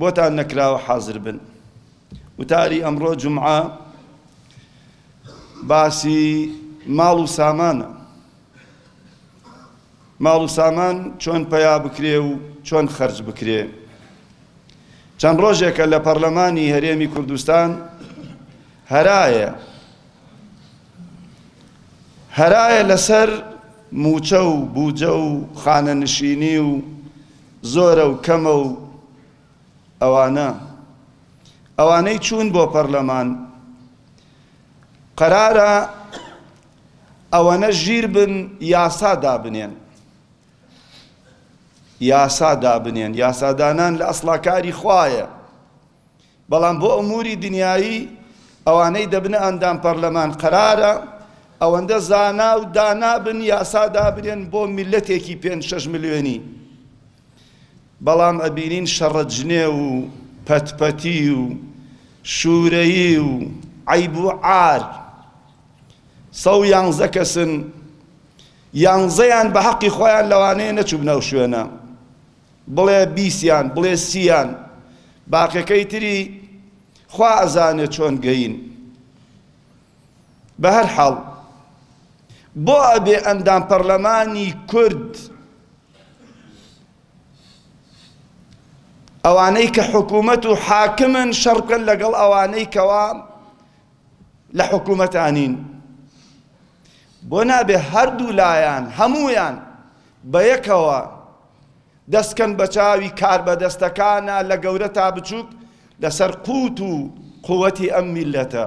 بۆتان نەکراوە حازر بن. وتاری ئەمڕۆ جومعە باسی ماڵ و سامانە. ماڵ و سامان چۆن پەیا بکرێ و چۆن خەرج بکرێ. چەند ڕۆژێکە لە پەرلەمانی هەرێمی کوردستان هەرایە هەرایە لەسەر موچە و بوجە و خانەنشینی و زۆرە و کەمە و ئەوانە ئەوانەی چوون بۆ پەرلەمان قەرارە ئەوەنە ژیر بن یاسا دابنێن یاسا دابنێن یاسادانان لە ئەسڵا کاری خوایە بەڵام بۆ ئەموری دنیایی ئەوانەی دەبنە ئەندام پەرلەمان قەرارە ئەوەندە زانا و دانا بن یاسا دابنێن بۆ میللەتێکی پێنج شەش ملیۆنی بەڵام ئەبینین شەڕە جنێو و پەتپەتی و شوورەیی و عیب و عار سەو یانزە کەسن یانزەیان بە حەقی خۆیان لەوانەیە نەچووبنە ئەو شوێنە بڵێ بیست یان بڵێ سی یان باقیەکەی تری خوا ئەزانێ چۆن گەین بەهەر حاڵ بۆ ئەبێ ئەندام پەرلەمانی کورد ئەوانەی کە حکوومەت و حاکمن شەڕ بکەن لەگەڵ ئەوانەی کەوا لە حکوومەتانین بۆ نابێ هەردوو لایەن هەموویان بە یەکەوە دەستکەن بەچاوی کاربەدەستەکانە لە گەورە تا بچووک لەسەر قوت و قوتی ئەم میلەتە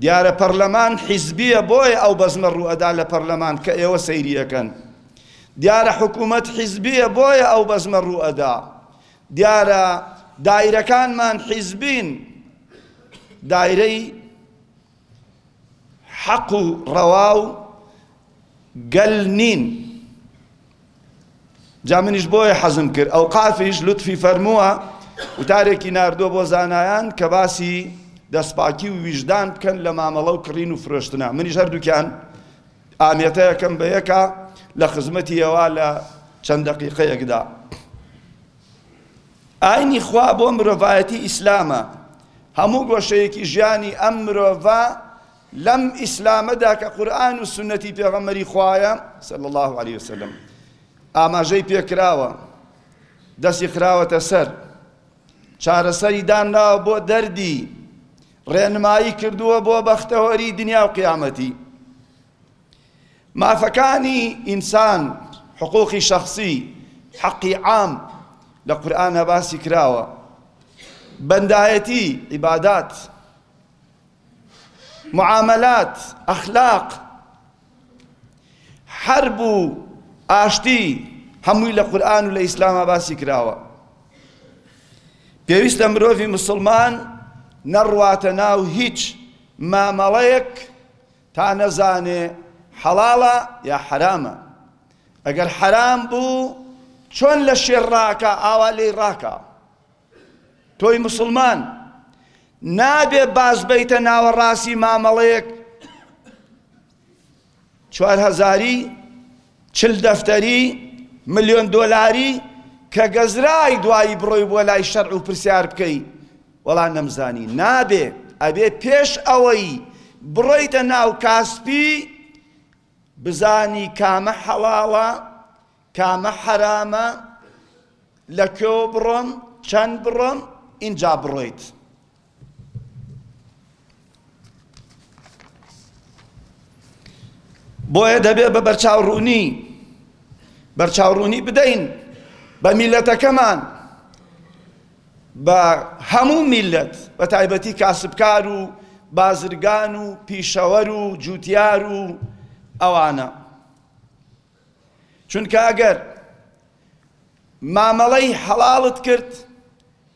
دیارە پەرلەمان حیزبیە بۆیە ئەو بەزمە ڕوئەدا لە پەرلەمان کە ئێوە سەیریەکەن دیارە حکوومەت حیزبیە بۆیە ئەو بەزمە ڕوئەدا دیارە دایرەکانمان حیزبین دایرەی حەق و ڕەوا و گەل نین جا منیش بۆیە حەزم کرد ئەوقافیش لوتفی فەرمووە وتارێکی ناردووە بۆ زانایان کە باسی دەستپاکی و ویژدان بکەن لە مامەڵە و کڕین و فرۆشتنا منیش هەردووکیان ئامێتەیەکەم بە یەکە لە خزمەتی ئێوە لە چەند دەقیقەیەکدا ئاینی خوا بۆ مرۆڤایەتی ئیسلامە، هەموو گۆشەیەکی ژیانی ئەم مرۆڤە لەم ئیسلامەدا کە قورئان و سوننەتی پێغەمبەری خوایە صلی اللە علیە وسلم ئاماژەی پێکراوە دەستی خراوەتە سەر چارەسەری دانراوە بۆ دەردی ڕێنمایی کردووە بۆ بەختەوەری دنیا و قیامەتی مافەکانی ئینسان، حقوقی شەخسی، حەقی عام، لە قورئانا باسی کراوە. بەندایەتی، عیبادات، معاملات، ئەخلاق، حەرب و ئاشتی هەمووی لە قورئان و لە ئیسلاما باسی کراوە. پێویستە مرۆڤی موسڵمان نەڕواتە ناو هیچ مامەڵەیەک تا نەزانێ حەڵاڵە یا حەرامە ئەگەر حەرام بوو چۆن لە شێر ڕاکا ئاوا لێی ڕاکا تۆی مسلمان نابێ باز بیتە ناوەڕاستی مامەڵەیەک چوار هەزاری چل دەفتەری ملیۆن دۆلاری کە گەزرای دوایی بڕۆی بۆ لای شەرع و پرسیار بکەی وەڵا نەمزانی نابێ ئەبێ پێش ئەوەی بڕۆیتە ناو کاسپی بزانی کامە حەڵاڵە کامە حەرامە لە کوێوە بڕۆم چەند بڕۆم ئینجا بڕۆیت بۆیە دەبێ بە بەرچاوڕوونی بەرچاوڕوونی بدەین بە میلەتەکەمان بە هەموو میلەت بە تایبەتی کاسبکار و بازرگان و پیشەوەر و جوتیار و ئەوانە چونکە ئەگەر مامەڵەی حەڵاڵت کرد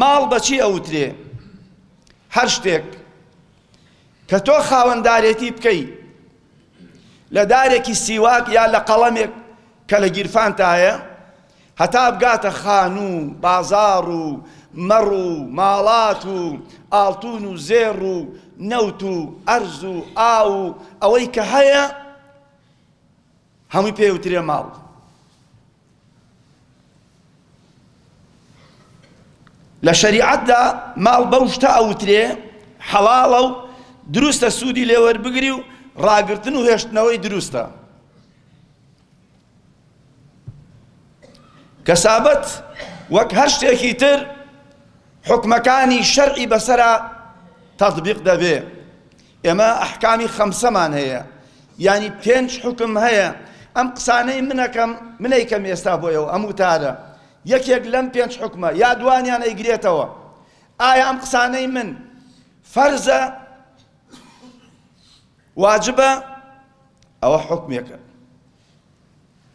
ماڵ بەچی ئەوترێ؟ هەر شتێک کە تۆ خاوەندارێتی بکەی لە دارێکی سیواک یا لە قەڵەمێک کە لە گیرفانتایە هەتا بگاتە خان و بازار و مەڕ و ماڵات و ئاڵتون و زێڕ و نەوت و ئەرز و ئاو و ئەوەی کە هەیە هەمووی پێوترێ ماڵ لە شەریعەتدا ماڵ بەو شتە ئەوترێ حەڵاڵە و دروستە سوودی لێوەربگری و ڕاگرتن و هێشتنەوەی دروستە کەسابەت وەک هەر شتێکی تر حکمەکانی شەرعی بەسرە تەطبیق دەبێ ئێمە ئەحکامی خەمسەمان هەیە یانی پێنج حوکم هەیە ئەم قسانەی منەکەم منەیکەم ئێستا بۆ ئێوە ئەم وتارە یەکێک لەم پێنج حکمە یا دوانیان ئەیگرێتەوە ئایا ئەم قسانەی من فەرزە واجبە ئەوە حکمێکە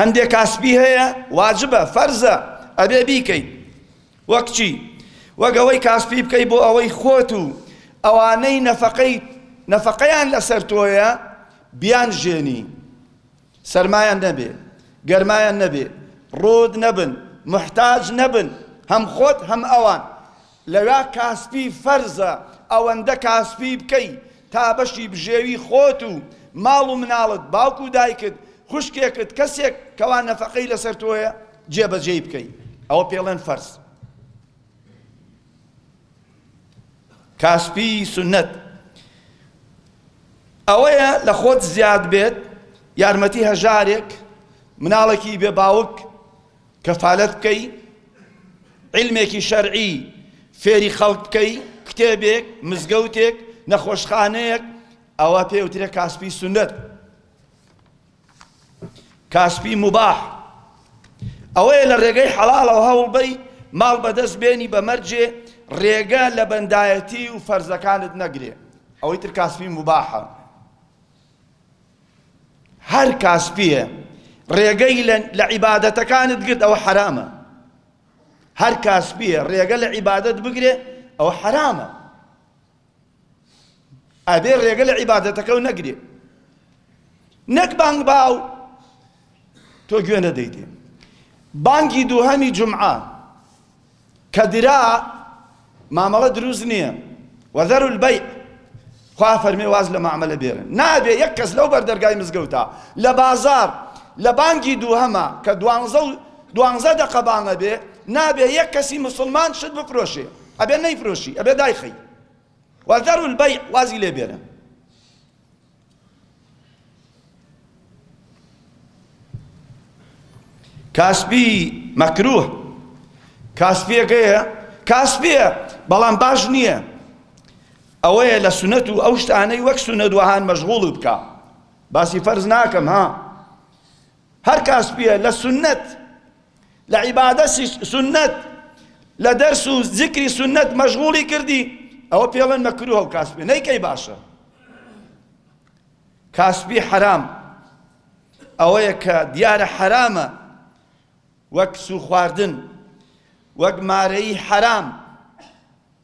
هەندێ کاسپی هەیە واجبە فەرزە ئەبێ بیکەیت وەک چی وەک ئەوەی کاسپی بکەیت بۆ ئەوەی خۆت و ئەوانەی نەفەقەی نەفەقەیان لەسەر تۆیە بیان ژێنی سەرمایان نەبێ گەرمایان نەبێ ڕۆد نەبن محتاج نەبن هەم خۆت هەم ئەوان لەوێ کاسپی فەرزە ئەوەندە کاسپی بکەی تا بەشی بژێوی خۆت و ماڵ و مناڵت، باوک و دایکت، خوشکێکت، کەسێک کەوا نەفەقەی لەسەر تۆیە جێ بەجێی بکەی ئەوە پێڵێن فەرز. کاسپی سوننەت ئەوەیە لە خۆت زیاد بێت یارمەتی هەژارێک، مناڵێکی بێ باوک، کەفالەت بکەی، عیلمێکی شەرعی فێری خەڵک بکەی، کتێبێک، مزگەوتێک، نەخۆشخانەیەک، ئەوە پێی ئەوترێ کاسپی سوننەت، کاسپی موباح، ئەوەیە لە رێگەی حەڵاڵەوە هەوڵ بەی ماڵ بەدەست بێنی بە مەرجێ رێگە لە بەندایەتی و فەرزەکانت نەگرێ، ئەوەی تر کاسپی موباحە. هەر کاسپیێ ڕێگەی لە عیبادەتەکانت گرت ئەوە حەرامە هەر کاسپیێ ڕێگە لە عیبادەت بگرێ ئەوە حەرامە ئەبێ ڕێگە لە عیبادەتەکە و نەگرێ نەک بانگ باو تۆ گوێ نەدەیتێ بانگی دووهەمی جمعە کە درا مامەڵە دروست نیە و ذروا البیع خوا فەرمێ واز لە مامەلە بێرن نابێ یەک کەس لەو بەر دەرگای مزگەوتا لە بازار لە بانگی دووهەما کە دوانزە و دوانزە دەقە بانگە بێ نابێ یەک کەسی مسلمان شت بفرۆشێ ئەبێ نەیفرۆشی ئەبێ دایخەی وەذەرو البەیع وازی لێ بێرن کاسپی مەکروه کاسپیەکەیە کاسپیە بەڵام باش نییە ئەوەیە لە سنەت و ئەو شتانەی وەک سنەت وەهان مەشغوڵ بکە باسی فەرز ناکەم ها هەر کاسپیە لە سنەت لە عیبادەتی سوننەت لە دەرس و زیکری سوننەت مەشغوڵی کردی ئەوە پێڵێن مەکروهە و کاسپی نەیکەی باشە کاسپی حەرام ئەوەیە کە دیارە حەرامە وەک سوو خواردن وەک مارەی حەرام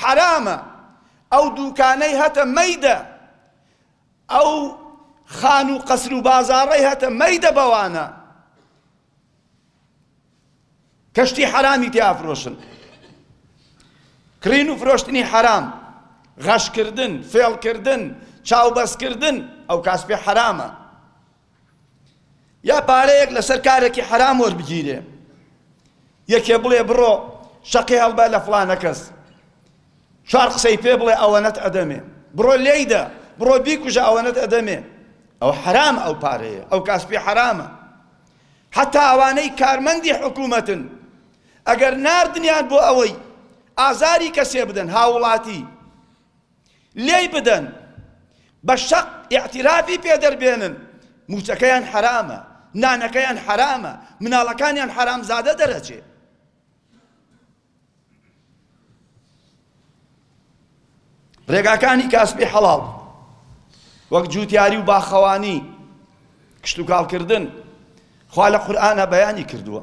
حەرامە ئەو دوکانەی هەتە مەیدە ئەو خان و قەسر و بازاڕەی هەتە مەیدە بەوانە کە شتی حەرامی تێ ئافرۆشن کڕین و فرۆشتنی حەرام غەشکردن فێڵکردن چاوبەستکردن ئەو کاسپێ حەرامە یا پارەیەک لەسەر کارێکی حەرام وەربگیرێ یەکێ بڵێ بڕۆ شەقی هەڵبە لە فڵانە کەس چوار قسەی پێ بڵێ ئەوەنەت ئەدەمێ بڕۆ لێیدە بڕۆ بیکوژە ئەوەنەت ئەدەمێ ئەو حرام ئەو پارەیە ئەو کاسپی حرامە حتا ئەوانەی کارمەندی حکوومەتن ئەگەر نردنیان بۆ ئەوەی ئازاری کەسێ بدەن هاوڵاتی لێی بدەن بە شەق ئیعترافی پێ دەربێنن موچەکەیان حەرامە نانەکەیان حەرامە مناڵەکانیان حەرامزادە دەرەچێ ڕێگاکانی کاسبی حەڵاڵ وەک جوتیاری و باخەوانی کشتوکاڵکردن خوا لە قورآە بەیانی کردووە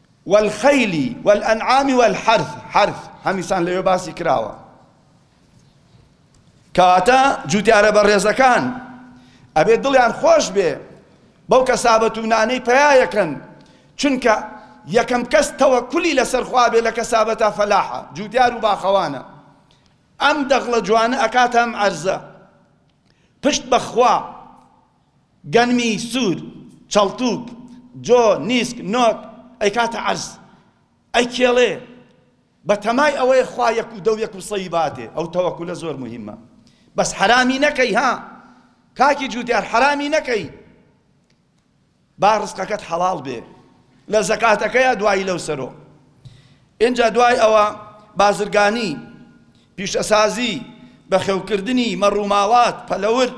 والخیل والانعام والحرث حرث هەمیسان لەوێ باسی کراوە کەواتە جوتیارە بەڕێزەکان ئەبێ دڵیان خۆش بێ بەو کەسابەتونانەی پیاەکەن چونکە یەکەم کەس تەوەکلی لەسەر خوا بێ لە کەسابەتا فەلاحە جوتیار و باخەوانە ئەم دەغڵە جوانە ئەکات ئەم عەرزە پشت بەخوا گەنمی سوور، چەڵتووک، جۆ، نیسک، نۆک، ئەیکاتە عەرز، ئەیکێڵێ، بە تەمای ئەوەی خوا یەک و دەو یەک و سەی باتێ، ئەو تەوەکولە زۆر موهیمە، بەس حەرامی نەکەی ها، کاکی جووتیار حەرامی نەکەی، با ڕزقەکەت حەڵاڵ بێ، لە زەکاتەکەیا دوایی لەو سەرۆ، ئینجا دوای ئەوە بازرگانی، پیشەسازی، بەخێوکردنی مەڕوماڵات، پەلەور،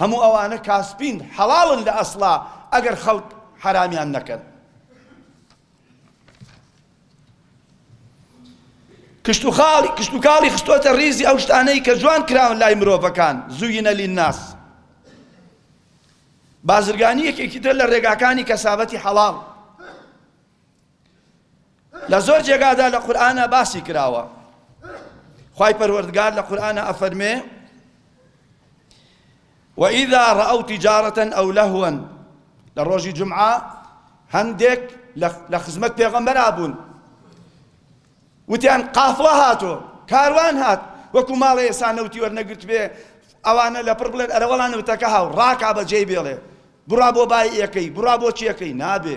هەموو ئەوانە کاسپین حەڵاڵن لە ئەسڵا ئەگەر خەڵک حەرامیان نەکەن. کشتوخاڵی کشتوکاڵی خستۆتە ڕیزی ئەو شتانەی کە جوان کراون لای مرۆڤەکان زوینە للناس بازرگانی یەکێکی تر لە ڕێگاکانی کەسابەتی حەڵاڵ لە زۆر جێگادا لە قورئانا باسی کراوە خوای پەروەردگار لە قورئانا ئەفەرمێ وإذا رأوا تجارة أو لهوا لە ڕۆژی جمعە هەندێک لە خزمەت پێغەمبەرا بوون وتیان قافڵە هاتۆ کاروان هات وەکو ماڵە ئێسا نەوتی وەرنەگرت بێ ئەوانە لەپڕ بڵێن ئەرەوەڵان نەوتەکە هاو ڕاکا بەجێی بێڵێ بڕا بۆ بای ئەکەی بڕا بۆ چیەکەی نابێ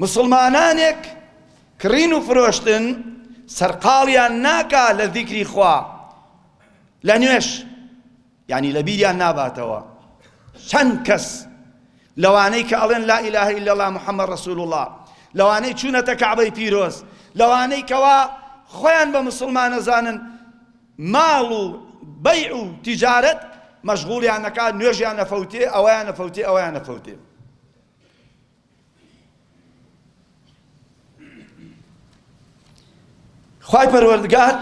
موسڵمانانێک کڕین و فرۆشتن سەرقاڵیان ناکا لە ذیکری خوا لە نوێش یعنی لە بیریان ناباتەوە چەند کەس لەوانەی کە ئەڵێن لا ئیلاهە ئیلا الله محەممەد ڕەسول الله لەوانەی چوونەتە کەعبەی پیرۆز لەوانەی کەوا خۆیان بە مسلمانە زانن ماڵ و بەیع و تیجارەت مەشغوڵیان نەکات نوێژیان نەفەوتێ ئەویان نەفەوتێ ئەویان نەفەوتێ خوای پەروەردگار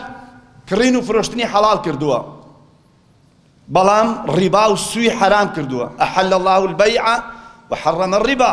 کڕین و فرۆشتنی حەڵال کردووە بەڵام ڕیبا و سوی حەرام کردووە ئەحەل الله البیع و حەڕەمە ڕیبا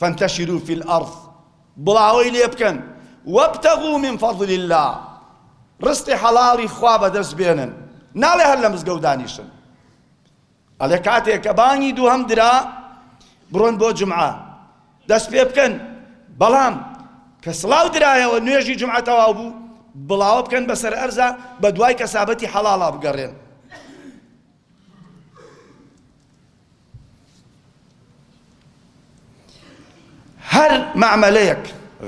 فانتشروا فی الارض بڵاوەی لێ بکەن وابتغوا من فضل اللە ڕزقی حەڵاڵی خوا بەدەست بێنن ناڵێ هەر لە مزگەوت دانیشن ئەڵێ کاتێک کە بانگی دووهەم درا بڕۆن بۆ جمعە دەست پێ بکەن بەڵام کە سڵاو درایەوە نوێژی جمعە تەواو بوو بڵاوە بکەن بەسەر ئەرزا بە دوای کەسابەتی حەڵاڵا بگەڕێن هەر مەعمەلەیەک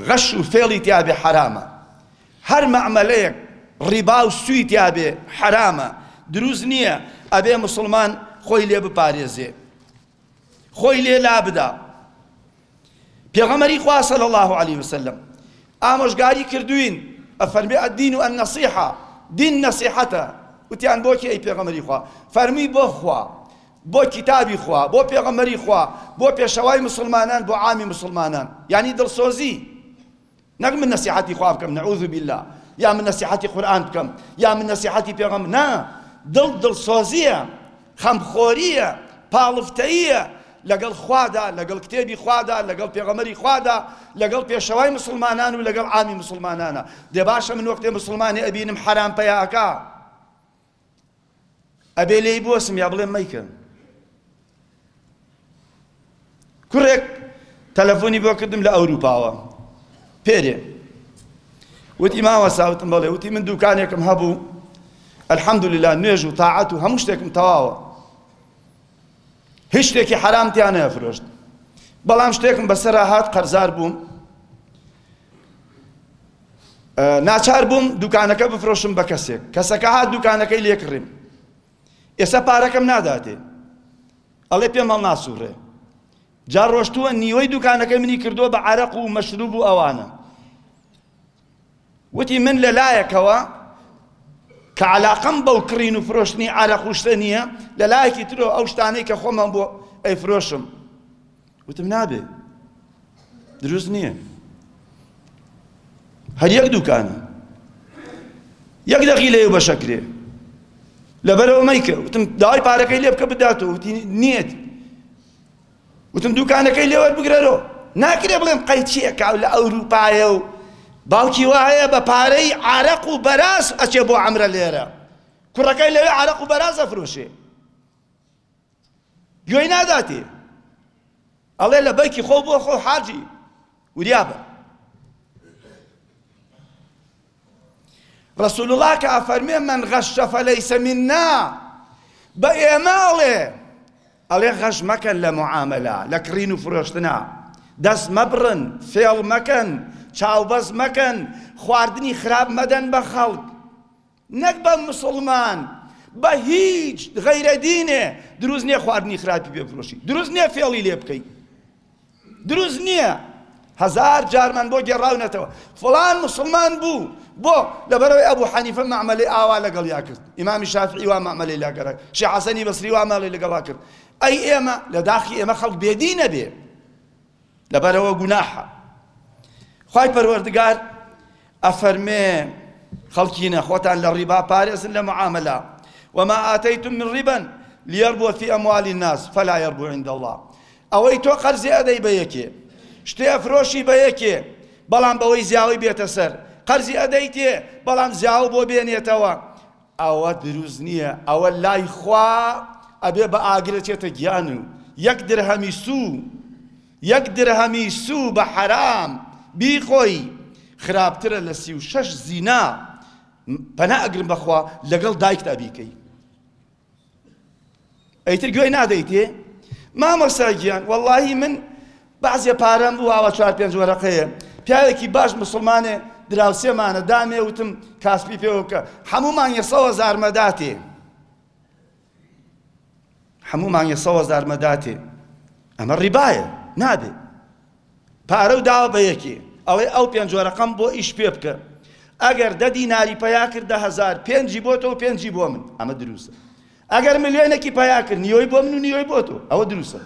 غەش و فێڵی تیابێ حەرامە هەر مەعمەلەیەک ڕیبا و سوی تیابێ حەرامە دروست نییە ئەبێ مسلمان خۆی لێ بپارێزێ خۆی لێ لابدا پێغەمبەری خوا صلی اللە علیە وسلم ئامۆژگاری کردووین ئەفەرمێ الدین النصیحە دین نەسیحەتە وتیان بۆ کێ ئەی پێغەمبەری خوا فەرمووی بۆ خوا بۆ کتابی خوا بۆ پێغەمبەری خوا بۆ پێشەوای مسلمانان بۆ عامی مسلمانان یعنی دڵسۆزی نەک من نەسیحەتی خوا بکەم نعوذ باللە یا من نەسیحەتی قورئان بکەم یا من نەسیحەتی پێغەمبەر نا دڵ دڵسۆزیە خەمخۆریە پاڵفتەییە لەگەڵ خوادا لەگەڵ کتێبی خوادا لەگەڵ پێغەمەری خوادا لەگەڵ پێشەوای مسلمانان و لەگەڵ عامی مسلمانانە دێ باشە من وەختێ مسلمانی ئەبینم حەرام پەیاکە ئەبێ لێی بۆسم یا بڵێ مەیکە کوڕێک تەلەفۆنی بۆ کردم لە ئەوروپاوە پێرێ وتی ماوە ساوتم بەڵێ وتی من دوکانێکم هەبوو الحمد لله نوێژ و تاعەت و هەموو شتێکم تەواوە هیچ شتێکی حەرام تیانە فرۆشت بەڵام شتێکم بەسەرا هات قەرزار بووم ناچار بووم دوکانەکە بفرۆشم بە کەسێک کەسەکە هات دوکانەکەی لێکڕیم ئێستا پارەکەم ناداتێ ئەڵێ پێم هەڵناسوڕێ جا ڕۆشتووە نیوەی دوکانەکە منی کردووە بە عرەق و مەشروب و ئەوانە وتی من لە لایەکەوە کە علاقم بەو کڕین و فرۆشتنی عرەق و شتە نییە لە لایەکی ترۆ ئەو شتانەی کە خۆمە بۆ ئەیفرۆشم وتم نابێ دروست نییە هەر یەک دوکانە یەک دەقی لەێ بەشەکرێ لەبەرەوە مەیکە وتم داوای پارەکەی لێ بکە بداتەوە وتی نییەت وتم دوکانەکەی لێوە بگرەرەوە ناکرێ بڵێم قەیچیەکە لە ئەوروپایە و باوکی وایە بە پارەی عرەق و بەراز ئەچێ بۆ ئەمرە لێرە کوڕەکەی لەوێ عرەق و بەراز ئەفرۆشێ گوێی ناداتێ ئەڵێ لە بەرکی خۆ بۆ خۆ حاجی وریابە رسول الله کە ئەفەرمێ من غەش فلیس منا بە ئێمە ئەڵێ ئەڵێ غەش مەکەن لە معاملە لە کڕین و فرۆشتنا دەست مەبڕن فێڵ مەکەن چاوبەز مەکەن خواردنی خراپ مەدەن بە خەڵک نەک بە موسڵمان بە هیچ غەیرە دینێ دروست نییە خواردنی خراپی پێ بفرۆشی دروست نییە فێڵی لێ بکەی دروست نییە هەزار جارمان بۆ گێڕاونەتەوە فڵان مسلمان بوو بۆ لەبەرەوەی ئەبوو حەنیفە مەعمەلی ئاوا لەگەڵ یا کرد ئیمامی شافعی وا مەعمەلی لاگەڕێ شێ حەسەنی بەسری وا مەڵی لەگەڵا کرد ئەی ئێمە لە داخی ئێمە خەڵک بێدینە بێ لەبەرئەوە گوناحە. خوای پەروەردگار ئەفەرمێ، خەڵکینە خۆتان لە ڕیبا پارێزن لە معامەلە، وما آتیتم من ربا لیربو فی اموال الناس فلا یربو عند اللە، ئەوەی تۆ قەرزێ ئەدەی بە یەکێ، شتێ ئەفرۆشی بە یەکێ، بەڵام بەوەی زیاوەی بێتە سەر، قەرزی ئەدەیتێ، بەڵام زیاوە بۆ بێنێتەوە، ئەوە دروست نیە ئەوە لای خوا ئەبێ بە ئاگر ئەچێتە گیان و یەک درهەمی سوو یەک درهەمی سوو بە حەرام بیخۆی خراپترە لە سی و شەش زینا پەنا ئەگرم بەخوا لەگەڵ دایکتا بیکەی. ئەیتر گوێی نادەیت ێ مامۆستا گیان واللهی من بەعزێ پارەم بوو ئاوا چوار پێنج وەرەقەیە پیاوێکی باش مسلمانێ دراوسێمانە دامێ وتم کاسپی پێوە بکە هەمومان یە سەوە زارمەداتێ هەمومان یە سەوە زارمەداتێ ئەمە ڕیبایە نابێ پارەو داوە بە یەکی ئەڵێ ئەو پێنج وەرەقەم بۆ ئیش پێ بکە ئەگەر دە دیناری پەیا کرد دە هەزار پێنجی بۆ تۆ پێنجی بۆ من ئەمە دروستە ئەگەر ملیۆنێکی پەیا کرد نیۆی بۆ من و نیۆی بۆ تۆ ئەوە دروستە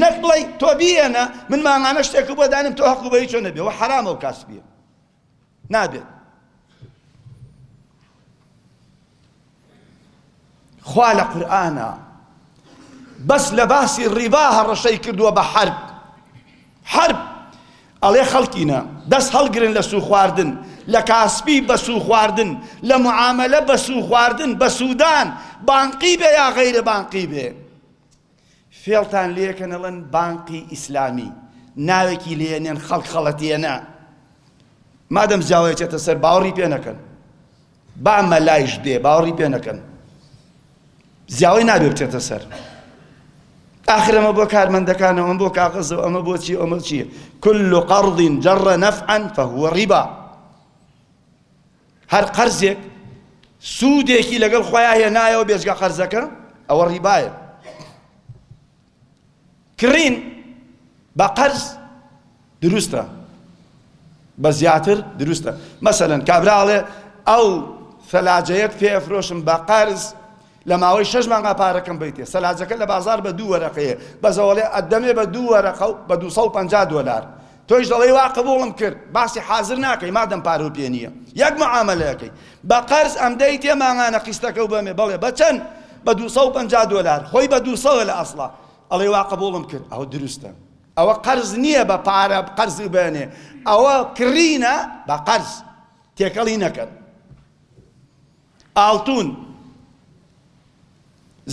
نەک بڵێ تۆ بیێنە من مامانە شتێک بۆ دانم تۆ هەقوبەی چۆ نەبێ و حرامە و کاسبیە نابێت خوا لە قورآە بەس لە باسی ڕیبا هەڕەشەی کردووە بە حرب حرب ئەڵێ خەڵکینە دەست هەڵگرن لە سوو خواردن لە کاسپی بە سوو خواردن لە معاملە بە سوو خواردن بە سوودان بانقی بێ یا غەیرە بانقی بێ فێڵتان لێکەن ئەڵێن بانقی ئیسلامی ناوێکی لێ نێن خەڵک خەڵەتێنە مادەم جاوەیە چێتە سەر باوەڕی پێ نەکەن با مەلایش بێ باوەڕی پێ نەکەن زیاوەی نابێ بچێتە سەر آخر ئەمە بۆ کارمەندەکانەوە ئەم بۆ کاغەزەوە ئەمە بۆ چی ئەمە چییە كل قرض جر نفعا فهو ربا هەر قەرزێک سوودێکی لەگەڵ خۆیان هێنایەوە بێجگە قەرزەکە ئەوە ڕیبایە کڕین بە قەرز دروستە بە زیاتر دروستە مەسەلەن کابراڵێ ئەو ثەلاجەیەت پێ ئەفرۆشم بە قەرز لە ماوەی شەش مانگا پارەکەم بەیتێ. سەلاجەکە لە بازار بە دوو وەرەقەیێ. بەس ئەوەڵێ ئەتدەمێ بە دوو وەرەقە و بە دوو سەد و پەنجا دۆلار. تۆیش دەڵێی وا قبووڵم کرد. باسی حازر ناکەی مادەم پارەو پێ نییە. یەک معامەلەیەکەی. بە قەرز ئەم دەیتێ مانگانە قیستەکەو بەمێ. بەڵێ بە چەن؟ بە دوو سەد و پەنجا دۆلار. خۆی بە دوو سەدە لە ئەسڵا. ئەڵێ وا قبووڵم کرد. ئەوە دروستە. ئەوە قەرز نییە بە پارە قەرزی بەنێ. ئەوە کڕینە بە قەرز. تێکەڵی نەکەن. ئاڵتون،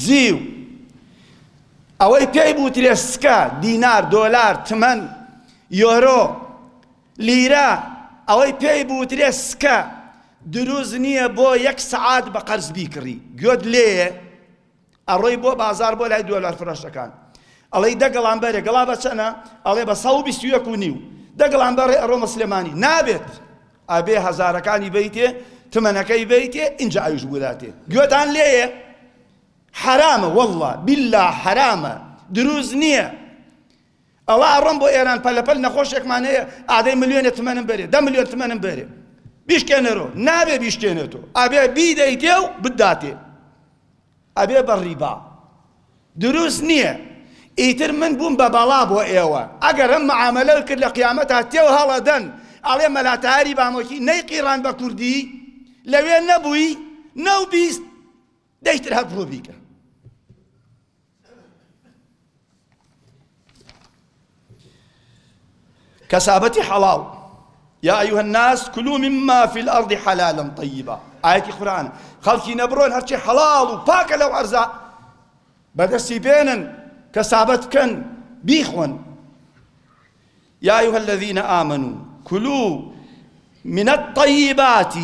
زیو، ئەوەی پێی بوترێ سکە، دینار، دۆلار، تمەن، یۆرۆ، لیرە، ئەوەی پێی بوترێ سکە، دروست نیە بۆ یەک سەعات بە قەرز بیکڕی، گوێت لێیە؟ ئەڕۆی بۆ بازاڕ بۆ لای دۆلار فرۆشەکان ئەڵێی دە گەڵان بەرێ گەڵا بە چەنە ئەڵێ بە سەد و بیست و یەک و نیو دە گەڵان بەڕێ ئەڕۆمە سلێمانی نابێت ئەبێ هەزارەکانی بیتێ تمەنەکەی بیتێ ئینجا ئەویش بوداتێ گوێتان لێیە حرامە والله بالله حرامە دروست نییە ئەوە ئەڕۆم بۆ ئێران پەلەپەل نەخۆشێکمان هەیە ئادەی ملیۆنە تمەنم بەرێ دە ملیۆن تمەنم بەرێ بیشکێنەرۆ نابێ بیشکێنێتۆ ئابێ بیدەیتێ و بداتێ ئەبێ بە ڕیبا. دروست نیە. ئیتر من بووم بە بەڵا بۆ ئێوە. ئەگەر ئەم معامەلەی کرد لە قیامەتا تێو هەڵەدەن ئەڵێن مەلا تاری بامۆکی نەی قیڕان بە کوردی لەوێ نەبووی نەو بیست دەی تر هەر بڕۆ بیکە. کەسابەتی حەڵاڵ یا ئەیها الناس کلوا مما فی الارض حلالا طیبا ئاەتی قورآن خەڵکی نەبڕۆن هەرچی حەڵاڵ و پاکە لەو ئەرزا بەدەستی بێنن کەسابەت بکەن بیخۆن یا ایها الذین آمنوا کلوا من الطیبات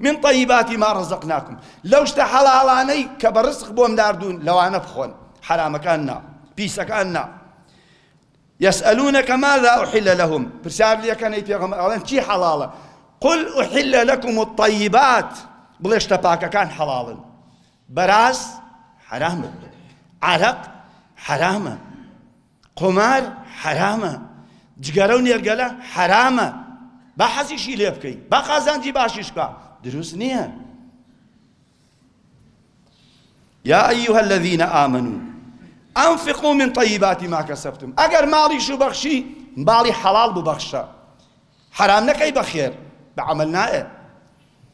من طیبات ما رزقناکم لەو شتە حەڵاڵانەی کە بە ڕزق بۆم ناردوون لەوانە بخۆن حەرامەکان نا پیسەکان نا یسئلونەکە ماذا احل لهم پرسیار لەکەن ای پێغەمبەر ئەڵێن چی حەڵاڵە قل احل لكم الطیبات بڵێ شتە پاکەکان حەڵاڵن بەراز حەرامە عرق حەرامە قومار حەرامە جگەرە و نێرگەلە حەرامە با حەزیشی لێ بکەی با قازانجی باشیش بکە دروست نییە یا ئەیها الذین آمنو ئەنفقوا من طیبات ما کسبتم ئەگەر ماڵیش و بەخشی ماڵی حەڵاڵ ببەخشە حەرام نەکەی بەخێر بە عەمەل نایە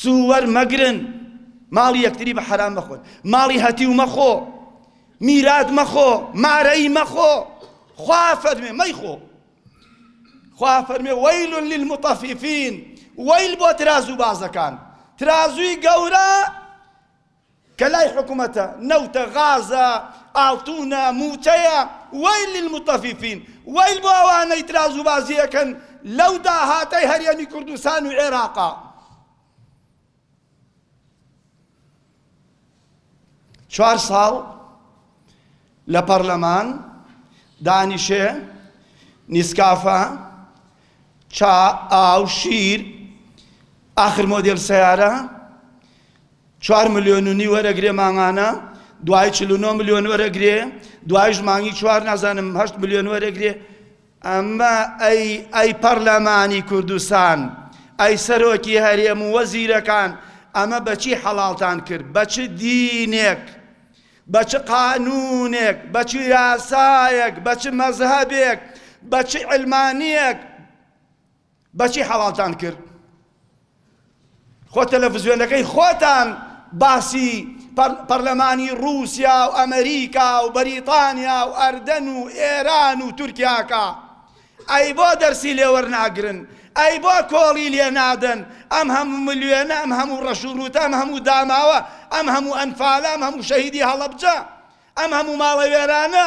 سوو وەر مەگرن ماڵی یەکتری بە حەرام مەخۆن ماڵی هەتیو مەخۆ میرات مەخۆ مارەی مەخۆ خوا فەرمێ مەیخۆ خوا فەرمێ وەیل للمطففین وەیل بۆ ترازو بازەکان ترازوی گەورە کە لای حکومەتە، نەوتە، غازە، ئاڵتونە، موچەیە، وەیل للمطففین، وەیل بۆ ئەوانەی ترازوبازی ئەکەن لەو داهاتەی هەرێمی کوردستان و عێراقا. چوار ساڵ لە پەرلەمان دانیشێ نیسکافە چا ئاو شیر ئاخر مۆدێل سەیارە چوار ملیۆن و نیو وەرەگرێ مانگانە دوای چل و نۆ ملیۆن وەرەگرێ دوایش مانگی چوار نازانم هەشت ملیۆن وەرەگرێ ئەمە ئەی ئەی پەرلەمانی کوردستان ئەی سەرۆکی هەرێم و وەزیرەکان ئەمە بەچی حەڵاڵتان کرد بە چ دینێک بە چ قانونێک بە چ یاسایەک بە چ مەزهەبێک بە چ علمانیەک بەچی حەڵالتان کرد؟ خۆ تەلەفزیۆنەکەی خۆتان باسی پەڕلەمانی ڕووسیا و ئەمریکا و بەریتانیا و ئەردەن و ئێران و تورکیاکە ئەی بۆ دەرسی لێوەرناگرن ئەی بۆ کۆڵی لێ نادەن ئەم هەموو ملیۆنە ئەم هەموو ڕەشوروتە ئەم هەموو داماوە ئەم هەموو ئەنفالە ئەم هەموو شەهیدی هەڵەبجە ئەم هەموو ماڵە وێرانە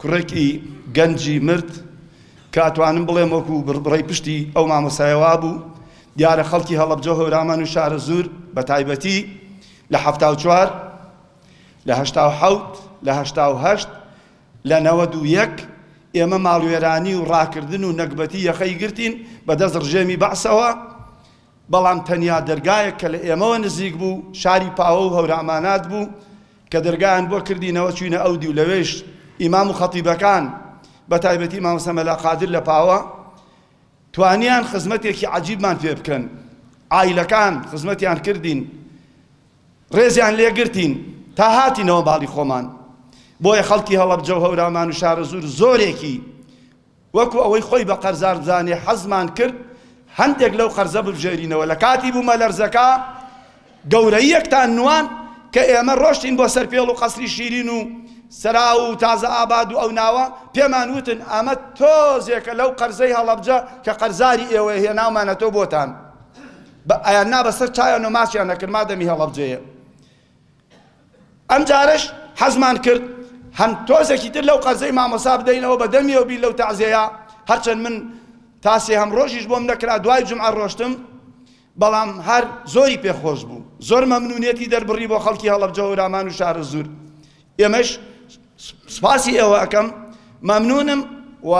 کوڕێکی گەنجی مرد کە ئەتوانم بڵێم وەکو بڕبڕەی پشتی ئەو مامۆستایە وابوو، دیارە خەڵکی هەڵەبجە و هەورامان و شارەزوور بە تایبەتی لە حەفتا و چوار، لە هەشتا و حەوت، لە هەشتا و هەشت، لە نەوەد و یەک ئێمە ماڵوێرانی و ڕاکردن و نەگبەتی یەخەی گرتین بەدەست ڕژێمی بەعسەوە، بەڵام تەنیا دەرگایەک کە لە ئێمەوە نزیک بوو شاری پاوە و هەورامانات بوو کە دەرگایان بۆ کردینەوە چووینە ئەو دی و لەوێیش ئیمام و خەتیبەکان بە تایبەتی مامۆستا مەلا قادر لە پاوە توانیان خزمەتێکی عەجیبمان پێ بکەن عایلەکان خزمەتیان کردین ڕێزیان لێگرتین تا هاتینەوە باڵی خۆمان بۆیە خەڵکی هەڵەبجە و هەورامان و شارەزوور زۆرێکی وەکو ئەوەی خۆی بە قەرزار بزانێ حەزمان کرد هەندێک لەو قەرزە ببژێرینەوە لە کاتی بوومەلەرزەکە گەورەییەکتان نواند کە ئێمە ڕۆشتین بۆ سەر پێڵ و قەسری شیرین و سەراو و تازە ئاباد و ئەو ناوە پێمان وتن ئەمە تۆزێکە لەو قەرزەی هەڵەبجە کە قەرزاری ئێوەیە هێناومانەتەوە بۆتان ئەیان نا بەسەر چایان و ماچیان نەکرد مادەمی هەڵەبجەیە ئەمجارەش حەزمان کرد هەند تۆزێکی تر لەو قەرزەی مامۆسا بدەینەوە بە دەمیەوە بین لەو تەعزێیە هەرچەند من تا سێهەم ڕۆژیش بۆم نەکرا دوای جومعە ڕۆشتم بەڵام هەر زۆری پێ خۆش بوو زۆر مەمنونیەتی دەربڕی بۆ خەڵکی هەڵەبجە هەورامان و شارەزوور ئێمەش سوپاسی ئێوە ئەکەم مەمنونم و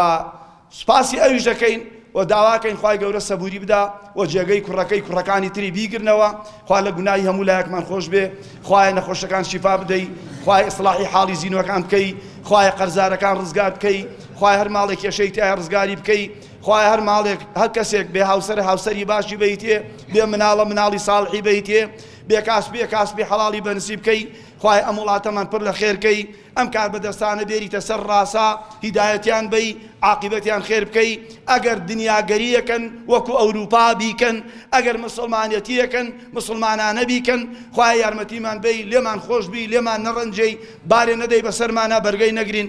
سوپاسی ئەویش دەکەین و داواکەین خوای گەورە سەبوری بدا و جێگەی کوڕەکەی کوڕەکانی تری بیگرنەوە خوا لە گوناهی هەموو لایەکمان خۆش بێ خوایە نەخۆشەکان شیفا بدەی خوای ئیسلاحی حاڵی زینوەکان بکەی خوای قەرزارەکان ڕزگار بکەی خوای هەر ماڵێک کێشەی تایە ڕزگاری بکەی خوای هەر ماڵێک هەر کەسێک بێ هاوسەر هاوسەری باشی بیتێ بێ مناڵە مناڵی ساڵحی بیتێ بێ کاسبی کاسبی حەڵاڵی بەنسیب بکەی خوایە ئەم وڵاتەمان پر لە خێر کەی ئەم کاربەدەستانە بێریتە سەر ڕاسا هیدایەتیان بەی عاقیبەتیان خێر بکەی ئەگەر دنیاگەریەکەن وەکو ئەوروپا بیکەن ئەگەر مسلمانەتیەکەن مسلمانانە بیکەن خوایە یارمەتیمان بەی لێمان خۆشبی لێمان نەڕەنجەی بارێ نەدەی بەسەرمانا بەرگەی نەگرین